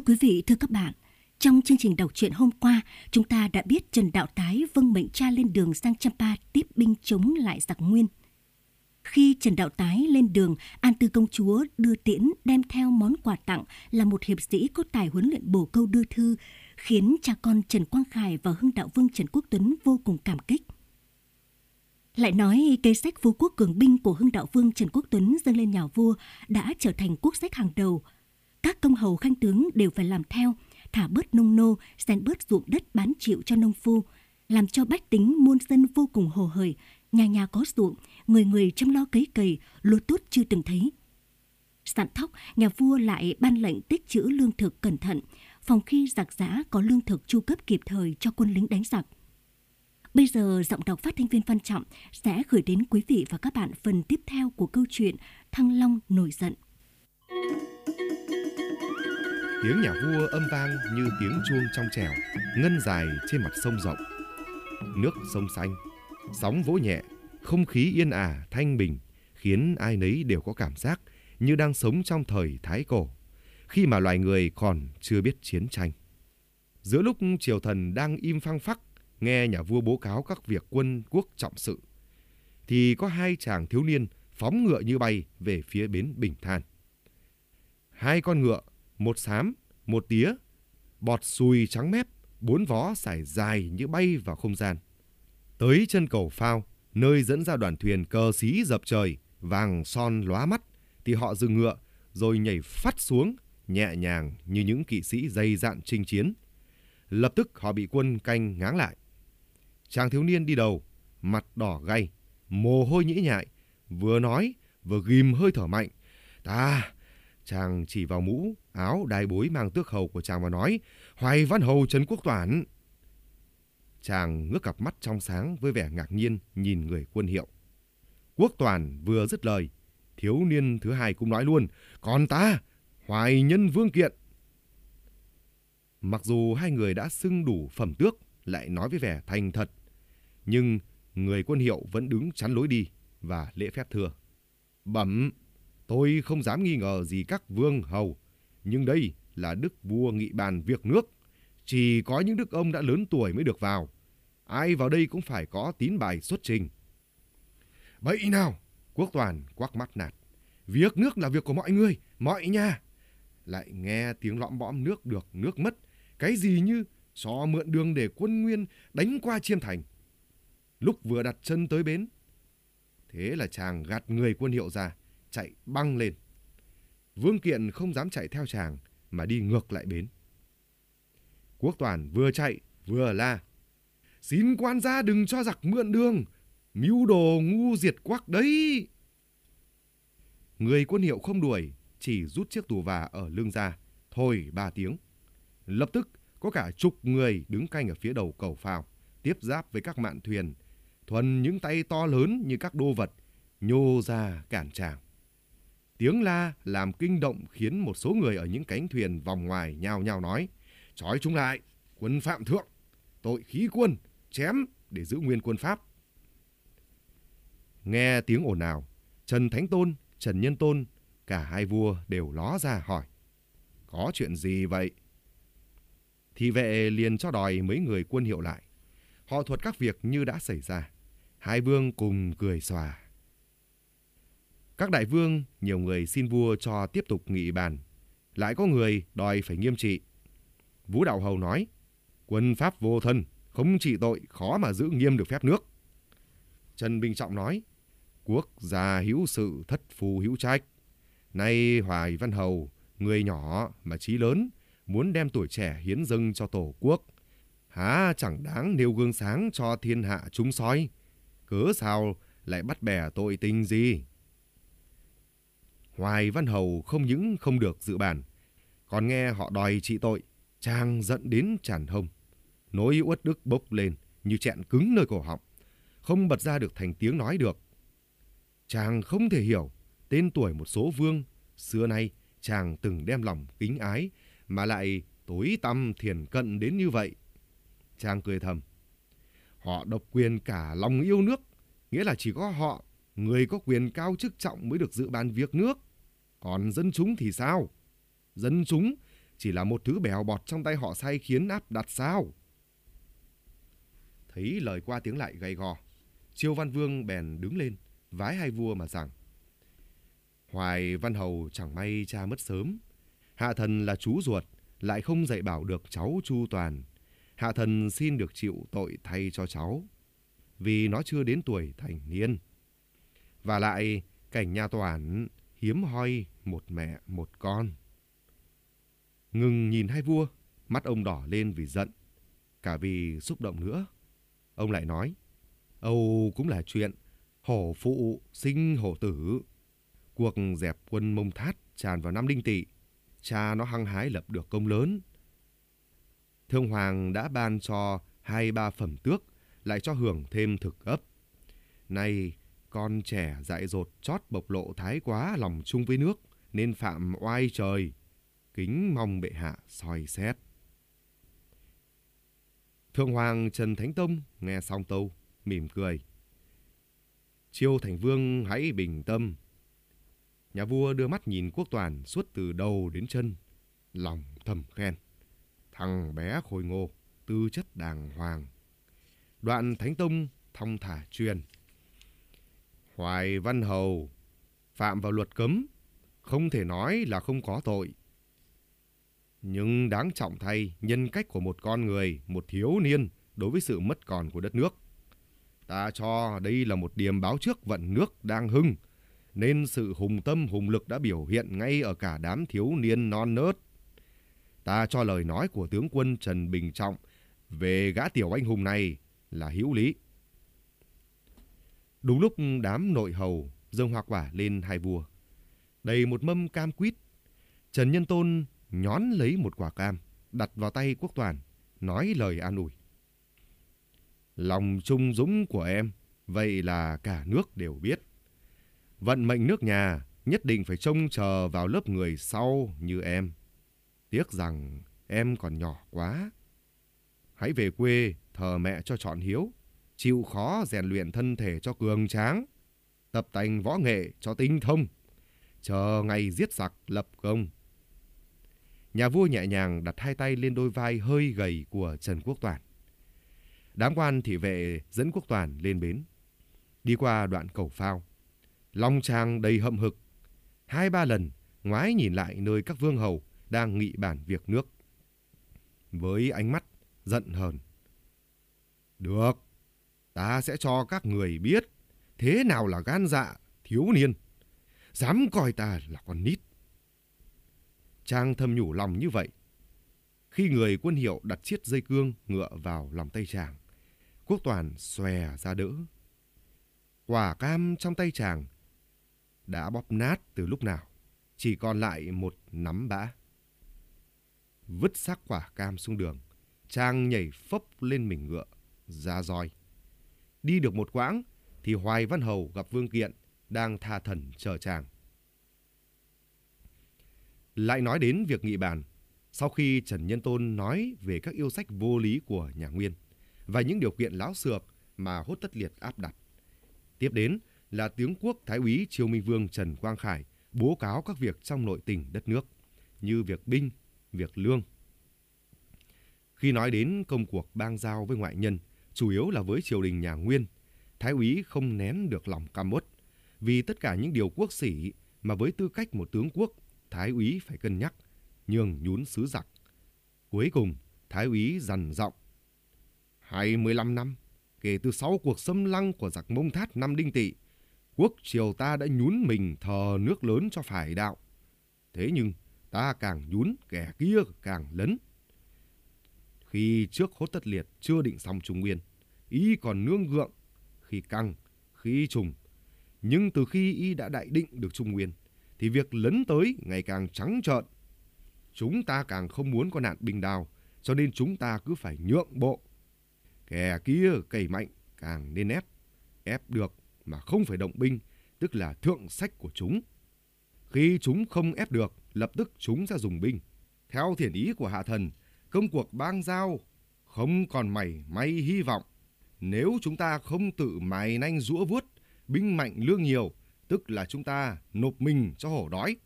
Thưa quý vị, thưa các bạn, trong chương trình đọc truyện hôm qua, chúng ta đã biết Trần Đạo Tái vâng mệnh cha lên đường sang Champa tiếp binh chống lại giặc Nguyên. Khi Trần Đạo Tái lên đường, An Tư Công Chúa đưa tiễn đem theo món quà tặng là một hiệp sĩ có tài huấn luyện bổ câu đưa thư, khiến cha con Trần Quang Khải và Hưng Đạo Vương Trần Quốc Tuấn vô cùng cảm kích. Lại nói kế sách phú quốc cường binh của Hưng Đạo Vương Trần Quốc Tuấn dâng lên nhà vua đã trở thành quốc sách hàng đầu. Các công hầu khanh tướng đều phải làm theo, thả bớt nông nô, xén bớt ruộng đất bán chịu cho nông phu, làm cho bách tính muôn dân vô cùng hồ hởi, nhà nhà có ruộng, người người chăm lo cấy cày, lúa tốt chưa từng thấy. Sẵn thóc, nhà vua lại ban lệnh tích trữ lương thực cẩn thận, phòng khi giặc giã có lương thực chu cấp kịp thời cho quân lính đánh giặc. Bây giờ giọng đọc phát thanh viên Văn Trọng sẽ gửi đến quý vị và các bạn phần tiếp theo của câu chuyện Thăng Long nổi giận. Tiếng nhà vua âm vang như tiếng chuông trong trèo, ngân dài trên mặt sông rộng. Nước sông xanh, sóng vỗ nhẹ, không khí yên ả, thanh bình, khiến ai nấy đều có cảm giác như đang sống trong thời Thái Cổ, khi mà loài người còn chưa biết chiến tranh. Giữa lúc triều thần đang im phăng phắc, nghe nhà vua bố cáo các việc quân quốc trọng sự, thì có hai chàng thiếu niên phóng ngựa như bay về phía bến Bình Than. Hai con ngựa, một xám, một tía, bọt xùi trắng mép, bốn vó sải dài như bay vào không gian. Tới chân cầu phao, nơi dẫn ra đoàn thuyền cờ xí dập trời, vàng son lóa mắt, thì họ dừng ngựa rồi nhảy phát xuống, nhẹ nhàng như những kỵ sĩ dày dạn chinh chiến. Lập tức họ bị quân canh ngáng lại. Chàng thiếu niên đi đầu, mặt đỏ gay, mồ hôi nhĩ nhại, vừa nói vừa ghim hơi thở mạnh. Ta, chàng chỉ vào mũ, áo đai bối mang tước hầu của chàng và nói, Hoài Văn Hầu Trần Quốc Toản. Chàng ngước cặp mắt trong sáng với vẻ ngạc nhiên nhìn người quân hiệu. Quốc Toàn vừa dứt lời, thiếu niên thứ hai cũng nói luôn, còn ta, Hoài Nhân Vương Kiện. Mặc dù hai người đã xưng đủ phẩm tước, lại nói với vẻ thành thật, nhưng người quân hiệu vẫn đứng chắn lối đi và lễ phép thưa. Bẩm, tôi không dám nghi ngờ gì các vương hầu, nhưng đây là đức vua nghị bàn việc nước. Chỉ có những đức ông đã lớn tuổi mới được vào. Ai vào đây cũng phải có tín bài xuất trình. Bậy nào, quốc toàn quắc mắt nạt. Việc nước là việc của mọi người, mọi nhà. Lại nghe tiếng lõm bõm nước được, nước mất. Cái gì như so mượn đường để quân nguyên đánh qua chiêm thành. Lúc vừa đặt chân tới bến, thế là chàng gạt người quân hiệu ra, chạy băng lên. Vương Kiện không dám chạy theo chàng, mà đi ngược lại bến. Quốc Toàn vừa chạy, vừa la. Xin quan gia đừng cho giặc mượn đường, mưu đồ ngu diệt quắc đấy. Người quân hiệu không đuổi, chỉ rút chiếc tù và ở lưng ra, thôi ba tiếng. Lập tức có cả chục người đứng canh ở phía đầu cầu phao, tiếp giáp với các mạn thuyền, thuần những tay to lớn như các đô vật, nhô ra cản tràng. Tiếng la làm kinh động khiến một số người ở những cánh thuyền vòng ngoài nhao nhao nói, trói chúng lại, quân phạm thượng, tội khí quân, chém để giữ nguyên quân Pháp. Nghe tiếng ồn ào, Trần Thánh Tôn, Trần Nhân Tôn, cả hai vua đều ló ra hỏi, có chuyện gì vậy? Thì vệ liền cho đòi mấy người quân hiệu lại. Họ thuật các việc như đã xảy ra. Hai vương cùng cười xòa. Các đại vương, nhiều người xin vua cho tiếp tục nghị bàn. Lại có người đòi phải nghiêm trị. Vũ Đạo Hầu nói, quân Pháp vô thân, không trị tội, khó mà giữ nghiêm được phép nước. Trần Bình Trọng nói, quốc gia hữu sự thất phù hữu trách. Nay Hoài Văn Hầu, người nhỏ mà trí lớn, muốn đem tuổi trẻ hiến dâng cho tổ quốc. Há chẳng đáng nêu gương sáng cho thiên hạ chúng soi. Cớ sao lại bắt bẻ tội tình gì? Hoài Văn Hầu không những không được dự bàn, còn nghe họ đòi trị tội, chàng giận đến tràn hông. Nỗi uất đức bốc lên như chẹn cứng nơi cổ họng, không bật ra được thành tiếng nói được. Chàng không thể hiểu tên tuổi một số vương, xưa nay chàng từng đem lòng kính ái mà lại tối tăm thiền cận đến như vậy. Chàng cười thầm. Họ độc quyền cả lòng yêu nước, nghĩa là chỉ có họ, người có quyền cao chức trọng mới được dự bàn việc nước. Còn dân chúng thì sao? Dân chúng chỉ là một thứ bèo bọt trong tay họ say khiến áp đặt sao? Thấy lời qua tiếng lại gay gò, Chiêu Văn Vương bèn đứng lên, vái hai vua mà rằng. Hoài Văn Hầu chẳng may cha mất sớm. Hạ thần là chú ruột, lại không dạy bảo được cháu chu toàn. Hạ thần xin được chịu tội thay cho cháu, vì nó chưa đến tuổi thành niên. Và lại, cảnh nhà toàn hiếm hoi một mẹ một con. Ngừng nhìn hai vua, mắt ông đỏ lên vì giận, cả vì xúc động nữa. Ông lại nói, Âu cũng là chuyện hổ phụ sinh hổ tử. Cuộc dẹp quân mông thát tràn vào năm đinh tỵ, cha nó hăng hái lập được công lớn. Thương Hoàng đã ban cho hai ba phẩm tước, lại cho hưởng thêm thực ấp. Nay, con trẻ dại dột chót bộc lộ thái quá lòng chung với nước, nên phạm oai trời. Kính mong bệ hạ soi xét. Thượng Hoàng Trần Thánh Tông nghe xong tâu, mỉm cười. Chiêu Thành Vương hãy bình tâm. Nhà vua đưa mắt nhìn quốc toàn suốt từ đầu đến chân, lòng thầm khen. Thằng bé khôi ngô, tư chất đàng hoàng. Đoạn Thánh Tông thong thả truyền. Hoài Văn Hầu phạm vào luật cấm, không thể nói là không có tội. Nhưng đáng trọng thay nhân cách của một con người, một thiếu niên đối với sự mất còn của đất nước. Ta cho đây là một điểm báo trước vận nước đang hưng, nên sự hùng tâm hùng lực đã biểu hiện ngay ở cả đám thiếu niên non nớt. Ta cho lời nói của tướng quân Trần Bình Trọng về gã tiểu anh hùng này là hữu lý. Đúng lúc đám nội hầu dâng hoa quả lên hai vua. Đầy một mâm cam quýt, Trần Nhân Tôn nhón lấy một quả cam, đặt vào tay quốc toàn, nói lời an ủi. Lòng trung dũng của em, vậy là cả nước đều biết. Vận mệnh nước nhà nhất định phải trông chờ vào lớp người sau như em. Tiếc rằng em còn nhỏ quá. Hãy về quê thờ mẹ cho trọn hiếu, chịu khó rèn luyện thân thể cho cường tráng, tập tành võ nghệ cho tinh thông, chờ ngày giết giặc lập công. Nhà vua nhẹ nhàng đặt hai tay lên đôi vai hơi gầy của Trần Quốc Toàn. Đám quan thị vệ dẫn Quốc Toàn lên bến. Đi qua đoạn cầu phao. Long trang đầy hậm hực. Hai ba lần ngoái nhìn lại nơi các vương hầu đang nghị bản việc nước. Với ánh mắt giận hờn. Được, ta sẽ cho các người biết thế nào là gan dạ thiếu niên. Dám coi ta là con nít. Trang thầm nhủ lòng như vậy. Khi người quân hiệu đặt chiếc dây cương ngựa vào lòng tay chàng, quốc toàn xòe ra đỡ. Quả cam trong tay chàng đã bóp nát từ lúc nào, chỉ còn lại một nắm bã. Vứt xác quả cam xuống đường, trang nhảy phấp lên mình ngựa, ra roi. Đi được một quãng thì Hoài Văn Hầu gặp Vương Kiện đang tha thần chờ chàng. Lại nói đến việc nghị bàn, sau khi Trần Nhân Tôn nói về các yêu sách vô lý của nhà Nguyên và những điều kiện láo xược mà hốt tất liệt áp đặt. Tiếp đến là tướng quốc Thái úy Triều Minh Vương Trần Quang Khải bố cáo các việc trong nội tình đất nước như việc binh, việc lương. Khi nói đến công cuộc bang giao với ngoại nhân, chủ yếu là với triều đình nhà Nguyên, Thái úy không nén được lòng cam uất vì tất cả những điều quốc sĩ mà với tư cách một tướng quốc Thái úy phải cân nhắc, nhường nhún sứ giặc. Cuối cùng, Thái úy dằn giọng. 25 năm, kể từ sau cuộc xâm lăng của giặc mông thát năm đinh tỵ, quốc triều ta đã nhún mình thờ nước lớn cho phải đạo. Thế nhưng, ta càng nhún, kẻ kia càng lấn. Khi trước hốt tất liệt chưa định xong Trung Nguyên, y còn nương gượng, khi căng, khi trùng. Nhưng từ khi y đã đại định được Trung Nguyên, thì việc lấn tới ngày càng trắng trợn. Chúng ta càng không muốn có nạn bình đào, cho nên chúng ta cứ phải nhượng bộ. Kẻ kia cày mạnh càng nên ép, ép được mà không phải động binh, tức là thượng sách của chúng. Khi chúng không ép được, lập tức chúng ra dùng binh. Theo thiền ý của hạ thần, công cuộc bang giao không còn mảy may hy vọng. Nếu chúng ta không tự mài nanh rũa vuốt, binh mạnh lương nhiều, tức là chúng ta nộp mình cho hổ đói.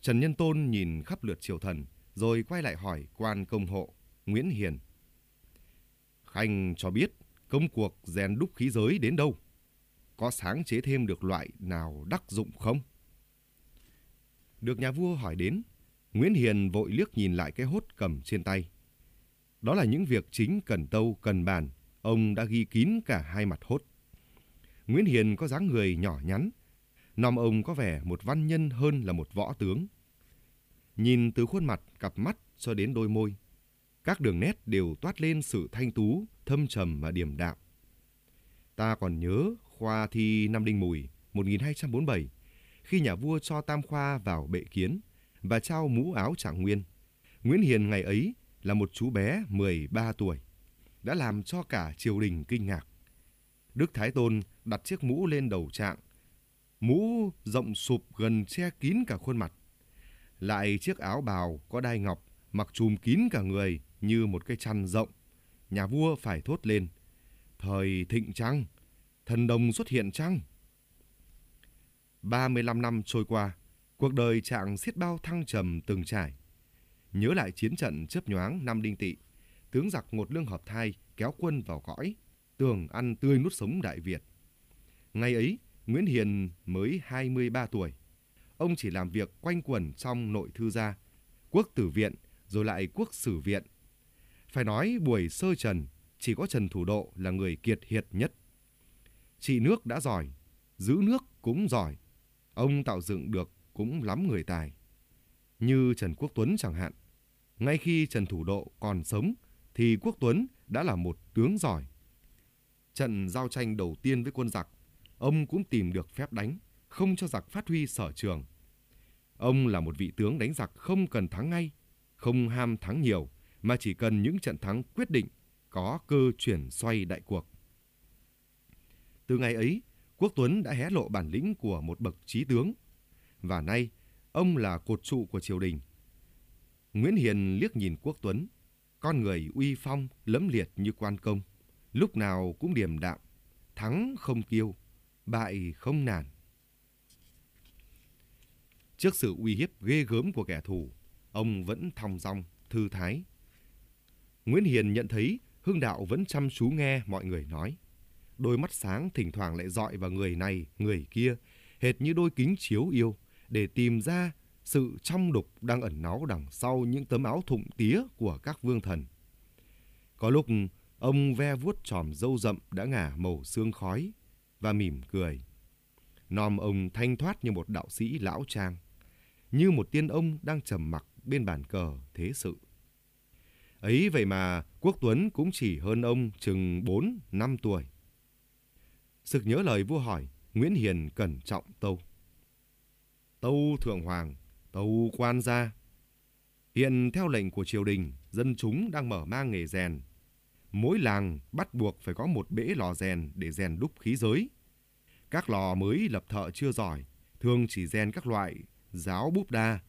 Trần Nhân Tôn nhìn khắp lượt triều thần, rồi quay lại hỏi quan công hộ, Nguyễn Hiền. Khanh cho biết công cuộc rèn đúc khí giới đến đâu? Có sáng chế thêm được loại nào đắc dụng không? Được nhà vua hỏi đến, Nguyễn Hiền vội liếc nhìn lại cái hốt cầm trên tay. Đó là những việc chính cần tâu, cần bàn, ông đã ghi kín cả hai mặt hốt. Nguyễn Hiền có dáng người nhỏ nhắn, nòm ông có vẻ một văn nhân hơn là một võ tướng. Nhìn từ khuôn mặt, cặp mắt cho đến đôi môi, các đường nét đều toát lên sự thanh tú, thâm trầm và điềm đạm. Ta còn nhớ khoa thi năm Đinh Mùi 1247, khi nhà vua cho Tam Khoa vào bệ kiến và trao mũ áo trạng nguyên. Nguyễn Hiền ngày ấy là một chú bé 13 tuổi, đã làm cho cả triều đình kinh ngạc. Đức Thái Tôn đặt chiếc mũ lên đầu trạng, mũ rộng sụp gần che kín cả khuôn mặt. Lại chiếc áo bào có đai ngọc mặc trùm kín cả người như một cái chăn rộng. Nhà vua phải thốt lên, thời thịnh trăng, thần đồng xuất hiện trăng. 35 năm trôi qua, cuộc đời trạng xiết bao thăng trầm từng trải. Nhớ lại chiến trận chớp nhoáng năm đinh tỵ, tướng giặc một lương hợp thai kéo quân vào cõi, tường ăn tươi nuốt sống Đại Việt. Ngày ấy, Nguyễn Hiền mới 23 tuổi. Ông chỉ làm việc quanh quẩn trong nội thư gia, quốc tử viện, rồi lại quốc sử viện. Phải nói buổi sơ trần, chỉ có Trần Thủ Độ là người kiệt hiệt nhất. Trị nước đã giỏi, giữ nước cũng giỏi. Ông tạo dựng được cũng lắm người tài. Như Trần Quốc Tuấn chẳng hạn. Ngay khi Trần Thủ Độ còn sống, thì Quốc Tuấn đã là một tướng giỏi. Trận giao tranh đầu tiên với quân giặc, ông cũng tìm được phép đánh, không cho giặc phát huy sở trường. Ông là một vị tướng đánh giặc không cần thắng ngay, không ham thắng nhiều, mà chỉ cần những trận thắng quyết định, có cơ chuyển xoay đại cuộc. Từ ngày ấy, Quốc Tuấn đã hé lộ bản lĩnh của một bậc trí tướng. Và nay, ông là cột trụ của triều đình. Nguyễn Hiền liếc nhìn Quốc Tuấn, con người uy phong, lẫm liệt như quan công, lúc nào cũng điềm đạm, thắng không kiêu, bại không nản. Trước sự uy hiếp ghê gớm của kẻ thù, ông vẫn thong dong, thư thái. Nguyễn Hiền nhận thấy Hưng Đạo vẫn chăm chú nghe mọi người nói. Đôi mắt sáng thỉnh thoảng lại dọi vào người này, người kia, hệt như đôi kính chiếu yêu, để tìm ra sự trong đục đang ẩn náu đằng sau những tấm áo thụng tía của các vương thần. Có lúc ông ve vuốt tròm râu rậm đã ngả màu xương khói và mỉm cười. Nom ông thanh thoát như một đạo sĩ lão trang, như một tiên ông đang trầm mặc bên bàn cờ thế sự. Ấy vậy mà Quốc Tuấn cũng chỉ hơn ông chừng 4 năm tuổi. Sực nhớ lời vua hỏi, Nguyễn Hiền cẩn trọng tâu. Tâu Thượng Hoàng, tâu quan gia. Hiện theo lệnh của triều đình, dân chúng đang mở mang nghề rèn. Mỗi làng bắt buộc phải có một bể lò rèn để rèn đúc khí giới. Các lò mới lập thợ chưa giỏi, thường chỉ rèn các loại giáo búp đa,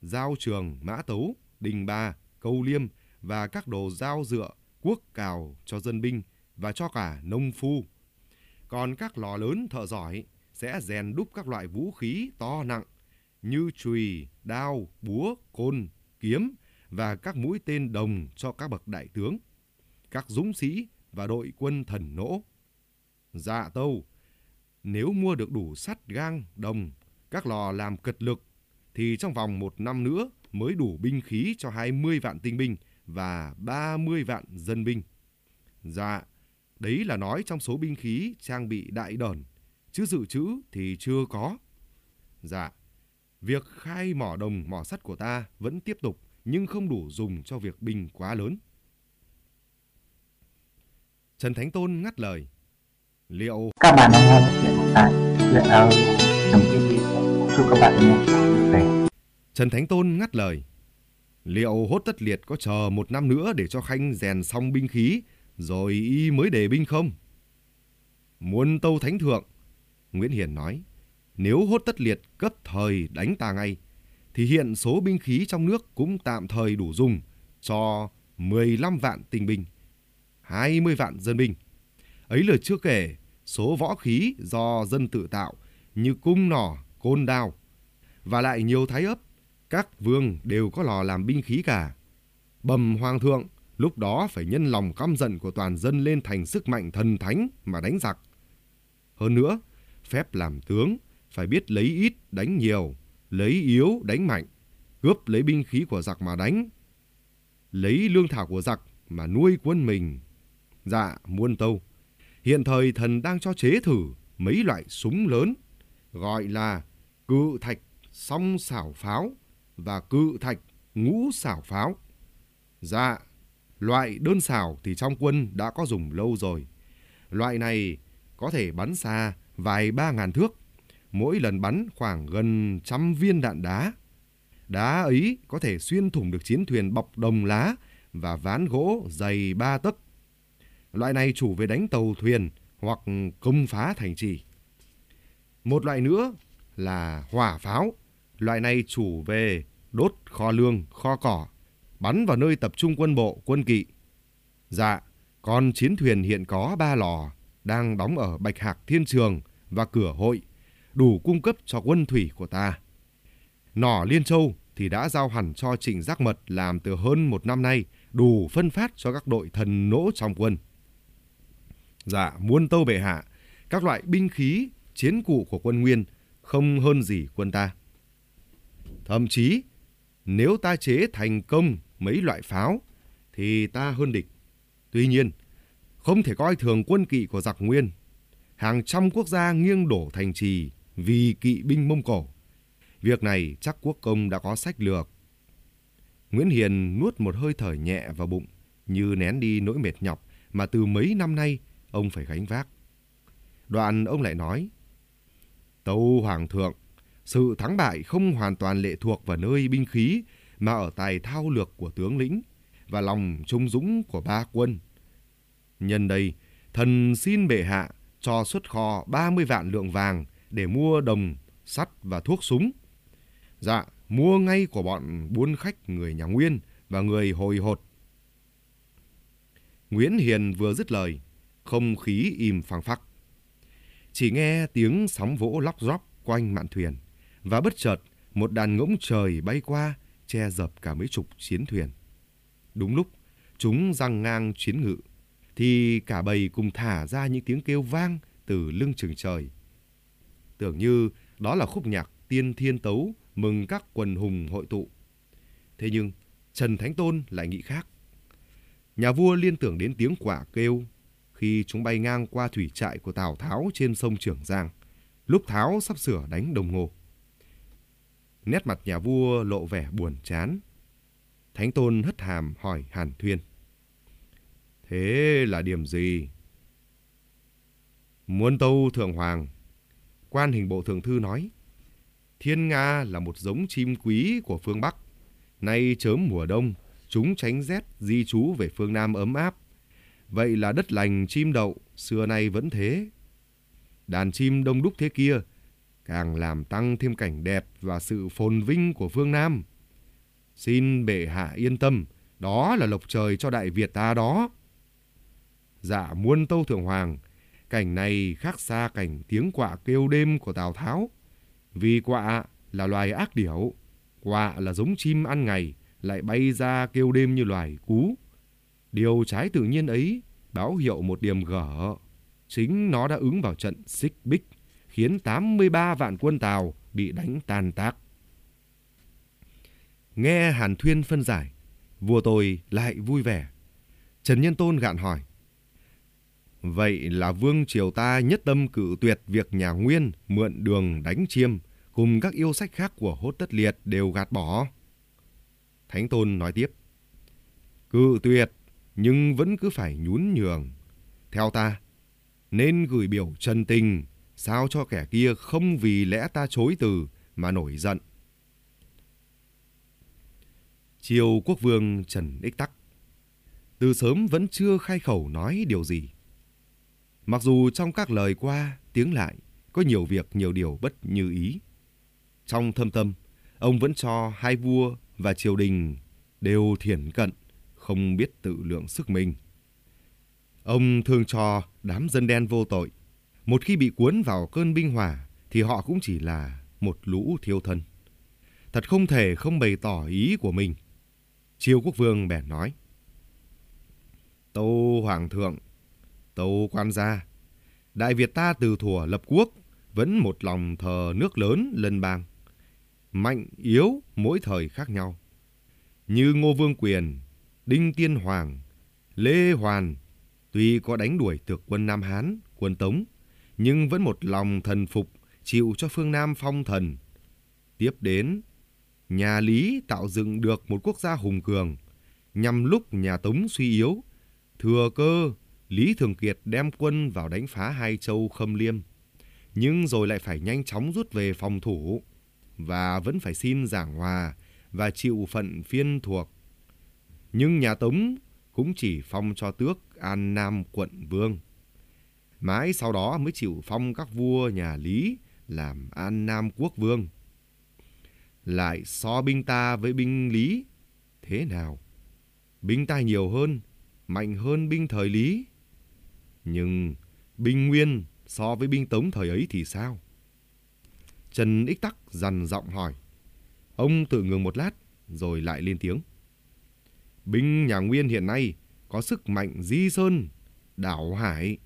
dao trường, mã tấu, đình ba, câu liêm và các đồ dao dựa, cuốc cào cho dân binh và cho cả nông phu. Còn các lò lớn thợ giỏi sẽ rèn đúc các loại vũ khí to nặng như chùy, đao, búa, côn, kiếm và các mũi tên đồng cho các bậc đại tướng, các dũng sĩ và đội quân thần nỗ. Dạ tâu, nếu mua được đủ sắt gang, đồng, các lò làm cật lực, thì trong vòng một năm nữa mới đủ binh khí cho 20 vạn tinh binh và 30 vạn dân binh. Dạ, đấy là nói trong số binh khí trang bị đại đòn, chứ dự trữ thì chưa có. Dạ, việc khai mỏ đồng mỏ sắt của ta vẫn tiếp tục nhưng không đủ dùng cho việc binh quá lớn. Trần Thánh Tôn ngắt lời. Liệu... Các bạn đang nghe một chuyện tại chuyện ơi trong TV. Chúc các bạn nghe vẻ. Trần Thánh Tôn ngắt lời. Liệu hốt tất liệt có chờ một năm nữa để cho Khanh rèn xong binh khí, rồi y mới đề binh không? Muốn tâu thánh thượng, Nguyễn Hiền nói, nếu hốt tất liệt cấp thời đánh ta ngay, thì hiện số binh khí trong nước cũng tạm thời đủ dùng cho 15 vạn tinh binh, 20 vạn dân binh. Ấy là chưa kể số võ khí do dân tự tạo như cung nỏ, côn đao, và lại nhiều thái ấp Các vương đều có lò làm binh khí cả. Bầm hoàng thượng, lúc đó phải nhân lòng căm giận của toàn dân lên thành sức mạnh thần thánh mà đánh giặc. Hơn nữa, phép làm tướng phải biết lấy ít đánh nhiều, lấy yếu đánh mạnh, cướp lấy binh khí của giặc mà đánh, lấy lương thảo của giặc mà nuôi quân mình. Dạ, muôn tâu. Hiện thời thần đang cho chế thử mấy loại súng lớn, gọi là cự thạch song xảo pháo và cự thạch ngũ xảo pháo. Dạ, loại đơn xảo thì trong quân đã có dùng lâu rồi. Loại này có thể bắn xa vài ba ngàn thước, mỗi lần bắn khoảng gần trăm viên đạn đá. Đá ấy có thể xuyên thủng được chiến thuyền bọc đồng lá và ván gỗ dày ba tấc. Loại này chủ về đánh tàu thuyền hoặc công phá thành trì. Một loại nữa là hỏa pháo. Loại này chủ về đốt kho lương, kho cỏ, bắn vào nơi tập trung quân bộ, quân kỵ. Dạ, còn chiến thuyền hiện có ba lò đang đóng ở Bạch Hạc Thiên Trường và Cửa Hội, đủ cung cấp cho quân thủy của ta. Nỏ Liên Châu thì đã giao hẳn cho Trịnh Giác Mật làm từ hơn một năm nay, đủ phân phát cho các đội thần nỗ trong quân. Dạ, muôn tâu bệ hạ, các loại binh khí, chiến cụ của quân Nguyên không hơn gì quân ta. Thậm chí, nếu ta chế thành công mấy loại pháo, thì ta hơn địch. Tuy nhiên, không thể coi thường quân kỵ của giặc Nguyên. Hàng trăm quốc gia nghiêng đổ thành trì vì kỵ binh Mông Cổ. Việc này chắc quốc công đã có sách lược. Nguyễn Hiền nuốt một hơi thở nhẹ vào bụng, như nén đi nỗi mệt nhọc mà từ mấy năm nay ông phải gánh vác. Đoạn ông lại nói, Tâu Hoàng thượng, sự thắng bại không hoàn toàn lệ thuộc vào nơi binh khí mà ở tài thao lược của tướng lĩnh và lòng trung dũng của ba quân. Nhân đây, thần xin bệ hạ cho xuất kho 30 vạn lượng vàng để mua đồng, sắt và thuốc súng. Dạ, mua ngay của bọn buôn khách người nhà Nguyên và người hồi hột. Nguyễn Hiền vừa dứt lời, không khí im phăng phắc. Chỉ nghe tiếng sóng vỗ lóc róc quanh mạn thuyền, và bất chợt một đàn ngỗng trời bay qua, che dập cả mấy chục chiến thuyền. Đúng lúc, chúng răng ngang chiến ngự, thì cả bầy cùng thả ra những tiếng kêu vang từ lưng chừng trời. Tưởng như đó là khúc nhạc tiên thiên tấu mừng các quần hùng hội tụ. Thế nhưng, Trần Thánh Tôn lại nghĩ khác. Nhà vua liên tưởng đến tiếng quả kêu khi chúng bay ngang qua thủy trại của Tào Tháo trên sông Trường Giang, lúc Tháo sắp sửa đánh đồng ngô. Nét mặt nhà vua lộ vẻ buồn chán. Thánh Tôn hất hàm hỏi Hàn Thuyên. Thế là điểm gì? Muốn tâu thượng hoàng. Quan hình bộ thượng thư nói. Thiên Nga là một giống chim quý của phương Bắc. Nay chớm mùa đông, chúng tránh rét di trú về phương Nam ấm áp. Vậy là đất lành chim đậu, xưa nay vẫn thế. Đàn chim đông đúc thế kia, càng làm tăng thêm cảnh đẹp và sự phồn vinh của phương Nam. Xin bệ hạ yên tâm, đó là lộc trời cho Đại Việt ta đó. Dạ muôn tâu thượng hoàng, cảnh này khác xa cảnh tiếng quạ kêu đêm của Tào Tháo. Vì quạ là loài ác điểu, quạ là giống chim ăn ngày, lại bay ra kêu đêm như loài cú. Điều trái tự nhiên ấy báo hiệu một điểm gở. Chính nó đã ứng vào trận xích bích, khiến 83 vạn quân Tàu bị đánh tan tác. Nghe Hàn Thuyên phân giải, vua tôi lại vui vẻ. Trần Nhân Tôn gạn hỏi. Vậy là vương triều ta nhất tâm cự tuyệt việc nhà Nguyên mượn đường đánh chiêm cùng các yêu sách khác của hốt tất liệt đều gạt bỏ. Thánh Tôn nói tiếp. Cự tuyệt nhưng vẫn cứ phải nhún nhường. Theo ta, nên gửi biểu chân tình, sao cho kẻ kia không vì lẽ ta chối từ mà nổi giận. Triều quốc vương Trần Ích Tắc từ sớm vẫn chưa khai khẩu nói điều gì. Mặc dù trong các lời qua, tiếng lại, có nhiều việc nhiều điều bất như ý. Trong thâm tâm, ông vẫn cho hai vua và triều đình đều thiển cận, không biết tự lượng sức mình. Ông thường cho đám dân đen vô tội. Một khi bị cuốn vào cơn binh hỏa thì họ cũng chỉ là một lũ thiêu thân. thật không thể không bày tỏ ý của mình. Chiêu quốc vương bèn nói. Tâu Hoàng thượng, tâu quan gia, Đại Việt ta từ thuở lập quốc vẫn một lòng thờ nước lớn lân bang. Mạnh, yếu, mỗi thời khác nhau. Như Ngô Vương Quyền, Đinh Tiên Hoàng, Lê Hoàn, tuy có đánh đuổi được quân Nam Hán, quân Tống, nhưng vẫn một lòng thần phục chịu cho phương Nam phong thần. Tiếp đến, nhà Lý tạo dựng được một quốc gia hùng cường, nhằm lúc nhà Tống suy yếu, thừa cơ Lý Thường Kiệt đem quân vào đánh phá hai châu Khâm Liêm, nhưng rồi lại phải nhanh chóng rút về phòng thủ và vẫn phải xin giảng hòa và chịu phận phiên thuộc. Nhưng nhà Tống cũng chỉ phong cho tước An Nam quận vương. Mãi sau đó mới chịu phong các vua nhà Lý làm An Nam quốc vương. Lại so binh ta với binh Lý thế nào? Binh ta nhiều hơn, mạnh hơn binh thời Lý. Nhưng binh Nguyên so với binh Tống thời ấy thì sao? Trần Ích Tắc dằn giọng hỏi. Ông tự ngừng một lát rồi lại lên tiếng. Binh nhà Nguyên hiện nay có sức mạnh di sơn, đảo hải.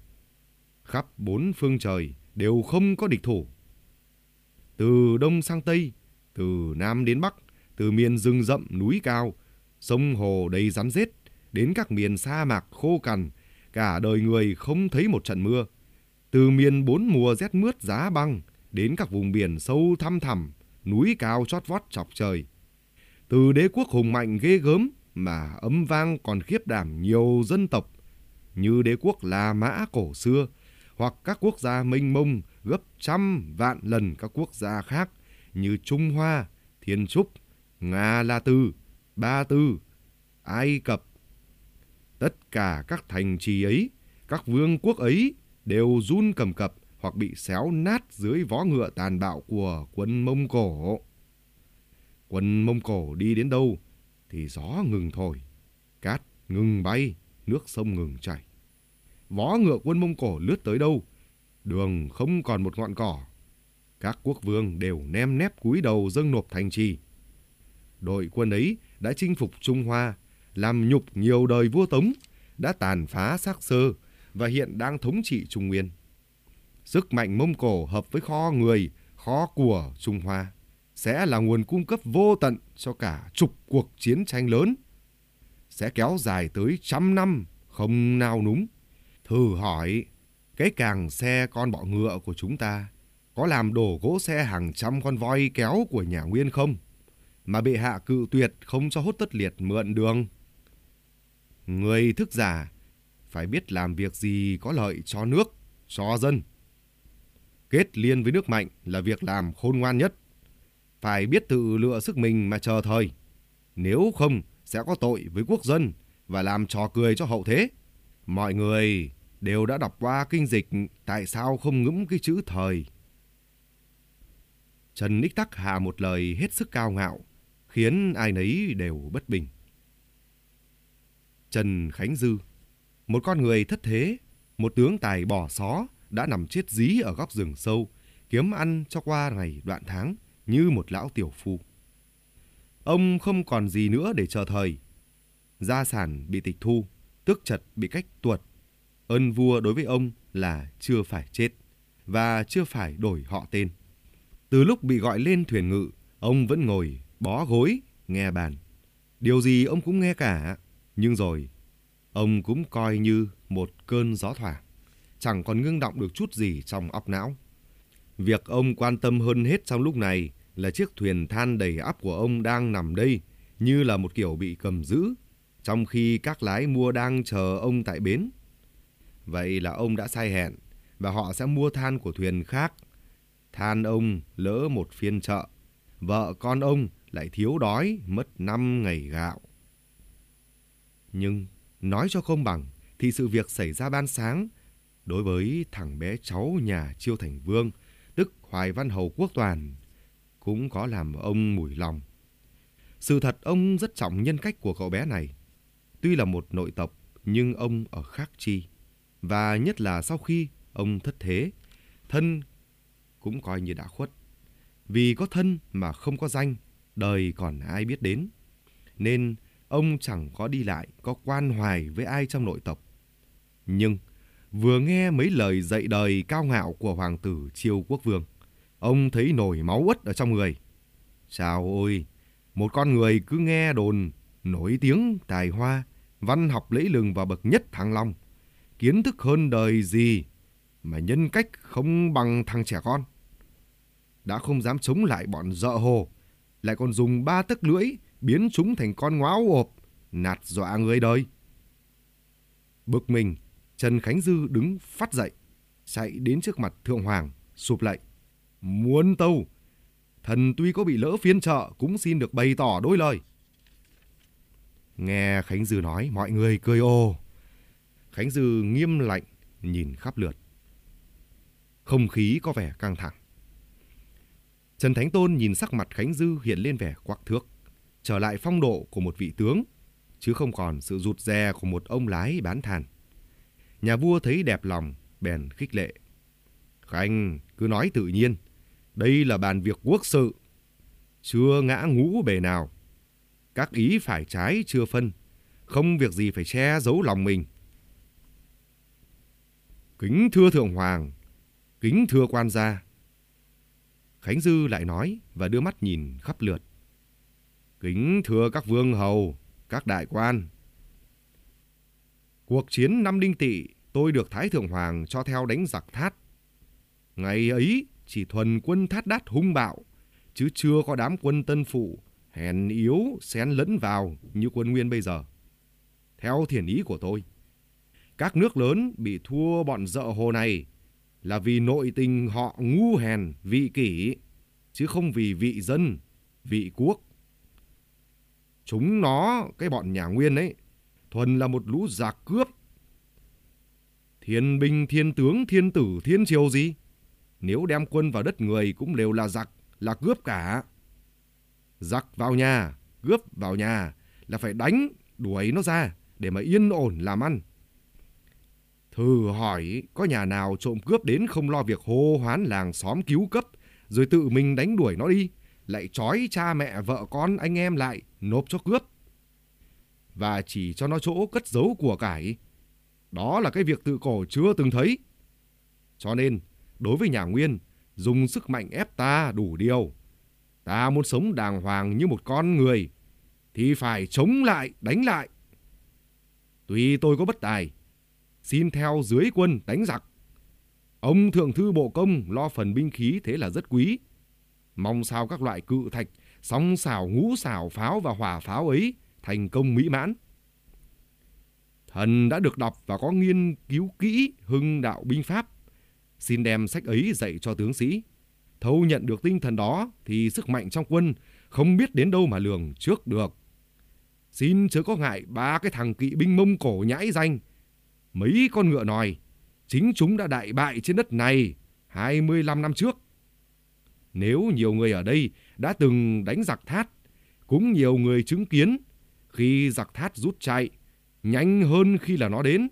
Khắp bốn phương trời đều không có địch thủ. Từ đông sang tây, từ nam đến bắc, từ miền rừng rậm núi cao, sông hồ đầy rắn rết, đến các miền sa mạc khô cằn, cả đời người không thấy một trận mưa. Từ miền bốn mùa rét mướt giá băng, đến các vùng biển sâu thăm thẳm, núi cao chót vót chọc trời. Từ đế quốc hùng mạnh ghê gớm mà âm vang còn khiếp đảm nhiều dân tộc như đế quốc La Mã cổ xưa hoặc các quốc gia mênh mông gấp trăm vạn lần các quốc gia khác như Trung Hoa, Thiên Trúc, Nga La Tư, Ba Tư, Ai Cập. Tất cả các thành trì ấy, các vương quốc ấy đều run cầm cập hoặc bị xéo nát dưới vó ngựa tàn bạo của quân Mông Cổ. Quân Mông Cổ đi đến đâu thì gió ngừng thổi, cát ngừng bay, nước sông ngừng chảy. Vó ngựa quân Mông Cổ lướt tới đâu, đường không còn một ngọn cỏ. Các quốc vương đều nem nép cúi đầu dâng nộp thành trì. Đội quân ấy đã chinh phục Trung Hoa, làm nhục nhiều đời vua Tống, đã tàn phá xác sơ và hiện đang thống trị Trung Nguyên. Sức mạnh Mông Cổ hợp với kho người, kho của Trung Hoa sẽ là nguồn cung cấp vô tận cho cả chục cuộc chiến tranh lớn. Sẽ kéo dài tới trăm năm, không nào núng. Thử hỏi, cái càng xe con bọ ngựa của chúng ta có làm đổ gỗ xe hàng trăm con voi kéo của nhà Nguyên không? Mà bệ hạ cự tuyệt không cho hốt tất liệt mượn đường. Người thức giả phải biết làm việc gì có lợi cho nước, cho dân. Kết liên với nước mạnh là việc làm khôn ngoan nhất. Phải biết tự lựa sức mình mà chờ thời. Nếu không sẽ có tội với quốc dân và làm trò cười cho hậu thế. Mọi người đều đã đọc qua kinh dịch tại sao không ngẫm cái chữ thời. Trần Ních Tắc hạ một lời hết sức cao ngạo, khiến ai nấy đều bất bình. Trần Khánh Dư, một con người thất thế, một tướng tài bỏ xó, đã nằm chết dí ở góc rừng sâu, kiếm ăn cho qua ngày đoạn tháng như một lão tiểu phu. Ông không còn gì nữa để chờ thời. Gia sản bị tịch thu, tước trật bị cách tuột. ơn vua đối với ông là chưa phải chết và chưa phải đổi họ tên. Từ lúc bị gọi lên thuyền ngự, ông vẫn ngồi bó gối nghe bàn. Điều gì ông cũng nghe cả, nhưng rồi ông cũng coi như một cơn gió thoảng chẳng còn ngưng động được chút gì trong óc não. Việc ông quan tâm hơn hết trong lúc này là chiếc thuyền than đầy áp của ông đang nằm đây như là một kiểu bị cầm giữ, trong khi các lái mua đang chờ ông tại bến. Vậy là ông đã sai hẹn và họ sẽ mua than của thuyền khác. Than ông lỡ một phiên chợ, vợ con ông lại thiếu đói mất năm ngày gạo. Nhưng nói cho không bằng thì sự việc xảy ra ban sáng đối với thằng bé cháu nhà Chiêu Thành Vương, tức Hoài Văn Hầu Quốc Toàn, cũng có làm ông mùi lòng. Sự thật ông rất trọng nhân cách của cậu bé này. Tuy là một nội tộc, nhưng ông ở khác chi. Và nhất là sau khi ông thất thế, thân cũng coi như đã khuất. Vì có thân mà không có danh, đời còn ai biết đến. Nên ông chẳng có đi lại, có quan hoài với ai trong nội tộc. Nhưng vừa nghe mấy lời dạy đời cao ngạo của hoàng tử Chiêu Quốc Vương, ông thấy nổi máu uất ở trong người. sao ôi, một con người cứ nghe đồn nổi tiếng tài hoa, văn học lẫy lừng và bậc nhất thăng long, kiến thức hơn đời gì mà nhân cách không bằng thằng trẻ con. Đã không dám chống lại bọn dợ hồ, lại còn dùng ba tấc lưỡi biến chúng thành con ngáo ộp, nạt dọa người đời. Bực mình, Trần Khánh Dư đứng phát dậy, chạy đến trước mặt Thượng Hoàng, sụp lạy. Muốn tâu, thần tuy có bị lỡ phiên trợ cũng xin được bày tỏ đôi lời. Nghe Khánh Dư nói, mọi người cười ồ. Khánh Dư nghiêm lạnh, nhìn khắp lượt. Không khí có vẻ căng thẳng. Trần Thánh Tôn nhìn sắc mặt Khánh Dư hiện lên vẻ quắc thước, trở lại phong độ của một vị tướng, chứ không còn sự rụt rè của một ông lái bán than. Nhà vua thấy đẹp lòng, bèn khích lệ. Khanh cứ nói tự nhiên, đây là bàn việc quốc sự, chưa ngã ngũ bề nào. Các ý phải trái chưa phân, không việc gì phải che giấu lòng mình. Kính thưa Thượng Hoàng, kính thưa quan gia. Khánh Dư lại nói và đưa mắt nhìn khắp lượt. Kính thưa các vương hầu, các đại quan. Cuộc chiến năm đinh tỵ tôi được Thái Thượng Hoàng cho theo đánh giặc thát. Ngày ấy chỉ thuần quân thát đát hung bạo, chứ chưa có đám quân tân phụ, hèn yếu, xén lẫn vào như quân nguyên bây giờ. Theo thiền ý của tôi, các nước lớn bị thua bọn dợ hồ này là vì nội tình họ ngu hèn, vị kỷ, chứ không vì vị dân, vị quốc. Chúng nó, cái bọn nhà nguyên ấy, thuần là một lũ giặc cướp. Thiên binh, thiên tướng, thiên tử, thiên triều gì? Nếu đem quân vào đất người cũng đều là giặc, là cướp cả. Giặc vào nhà, cướp vào nhà là phải đánh, đuổi nó ra để mà yên ổn làm ăn. Thử hỏi có nhà nào trộm cướp đến không lo việc hô hoán làng xóm cứu cấp rồi tự mình đánh đuổi nó đi, lại trói cha mẹ vợ con anh em lại nộp cho cướp. Và chỉ cho nó chỗ cất giấu của cải. Đó là cái việc tự cổ chưa từng thấy. Cho nên, đối với nhà Nguyên, dùng sức mạnh ép ta đủ điều. Ta muốn sống đàng hoàng như một con người, thì phải chống lại, đánh lại. Tuy tôi có bất tài, xin theo dưới quân đánh giặc. Ông thượng thư bộ công lo phần binh khí thế là rất quý. Mong sao các loại cự thạch, song xào ngũ xào pháo và hỏa pháo ấy thành công mỹ mãn. Thần đã được đọc và có nghiên cứu kỹ hưng đạo binh pháp. Xin đem sách ấy dạy cho tướng sĩ. Thâu nhận được tinh thần đó thì sức mạnh trong quân không biết đến đâu mà lường trước được. Xin chớ có ngại ba cái thằng kỵ binh mông cổ nhãi danh mấy con ngựa nòi, chính chúng đã đại bại trên đất này 25 năm trước. Nếu nhiều người ở đây đã từng đánh giặc thát, cũng nhiều người chứng kiến khi giặc thát rút chạy, nhanh hơn khi là nó đến.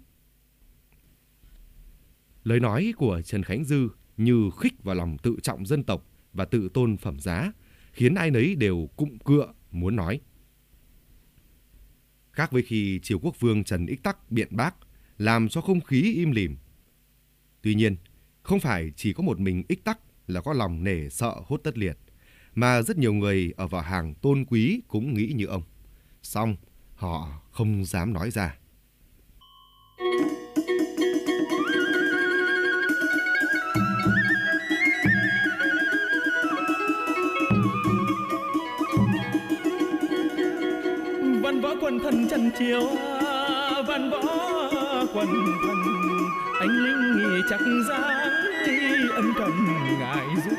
Lời nói của Trần Khánh Dư như khích vào lòng tự trọng dân tộc và tự tôn phẩm giá, khiến ai nấy đều cụm cựa muốn nói. Khác với khi triều quốc vương Trần Ích Tắc biện bác làm cho không khí im lìm. Tuy nhiên, không phải chỉ có một mình ích tắc là có lòng nể sợ hốt tất liệt, mà rất nhiều người ở vào hàng tôn quý cũng nghĩ như ông. Xong, họ không dám nói ra. Quần thần trần chiều văn võ quần thần. Anh linh nghỉ chắc dáng ân cần ngài giúp.